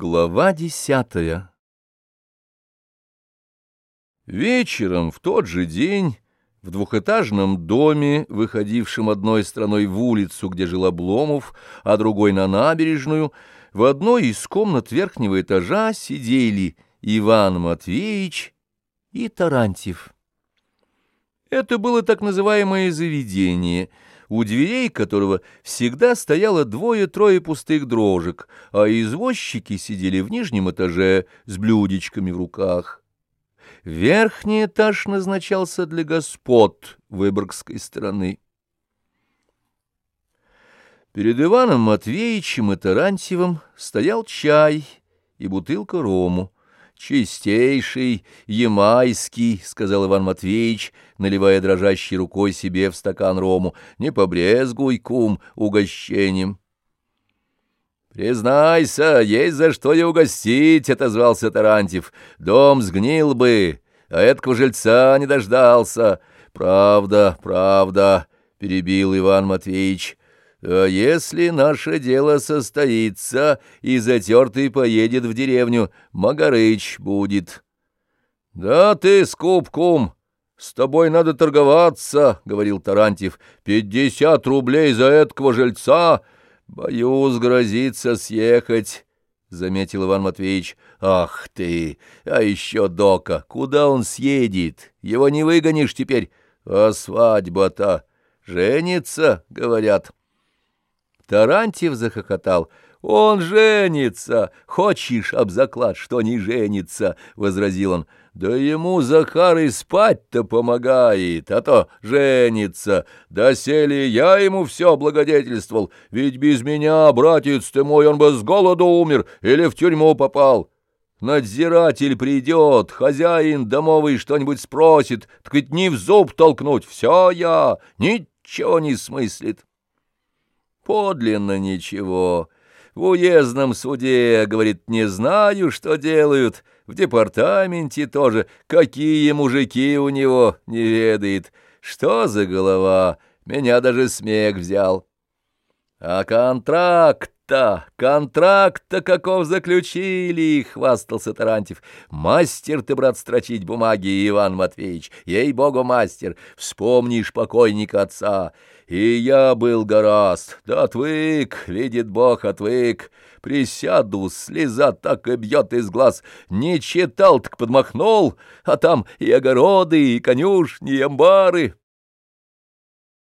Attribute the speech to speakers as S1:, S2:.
S1: Глава десятая Вечером в тот же день в двухэтажном доме, выходившем одной стороной в улицу, где жил Обломов, а другой на набережную, в одной из комнат верхнего этажа сидели Иван Матвеевич и Тарантьев. Это было так называемое заведение — у дверей которого всегда стояло двое-трое пустых дрожек, а извозчики сидели в нижнем этаже с блюдечками в руках. Верхний этаж назначался для господ Выборгской стороны. Перед Иваном Матвеевичем и Тарантьевым стоял чай и бутылка рому. «Чистейший, ямайский», — сказал Иван Матвеевич, наливая дрожащей рукой себе в стакан рому. «Не побрезгуй, кум, угощением». «Признайся, есть за что и угостить», — отозвался Тарантьев. «Дом сгнил бы, а этого жильца не дождался». «Правда, правда», — перебил Иван Матвеевич. А если наше дело состоится, и затертый поедет в деревню, Магарыч будет. — Да ты, скуп, кум, с тобой надо торговаться, — говорил Тарантьев. — Пятьдесят рублей за этого жильца. Боюсь, грозится съехать. — заметил Иван Матвеевич. — Ах ты! А еще Дока! Куда он съедет? Его не выгонишь теперь. А свадьба-то женится, говорят. — Тарантьев захохотал. «Он женится! Хочешь об заклад, что не женится?» — возразил он. «Да ему Захар и спать-то помогает, а то женится. Доселе я ему все благодетельствовал, ведь без меня, братец ты мой, он бы с голоду умер или в тюрьму попал». Надзиратель придет, хозяин домовый что-нибудь спросит, так ведь не в зуб толкнуть, все я, ничего не смыслит. Подлинно ничего. В уездном суде, говорит, не знаю, что делают. В департаменте тоже. Какие мужики у него, не ведает. Что за голова? Меня даже смех взял. А контракт-то, контракт-то каков заключили, — хвастался Тарантьев. Мастер ты, брат, строчить бумаги, Иван Матвеевич, ей-богу, мастер, вспомнишь покойника отца. И я был гораст, да отвык, видит Бог, отвык. Присяду, слеза так и бьет из глаз. Не читал, так подмахнул, а там и огороды, и конюшни, и амбары.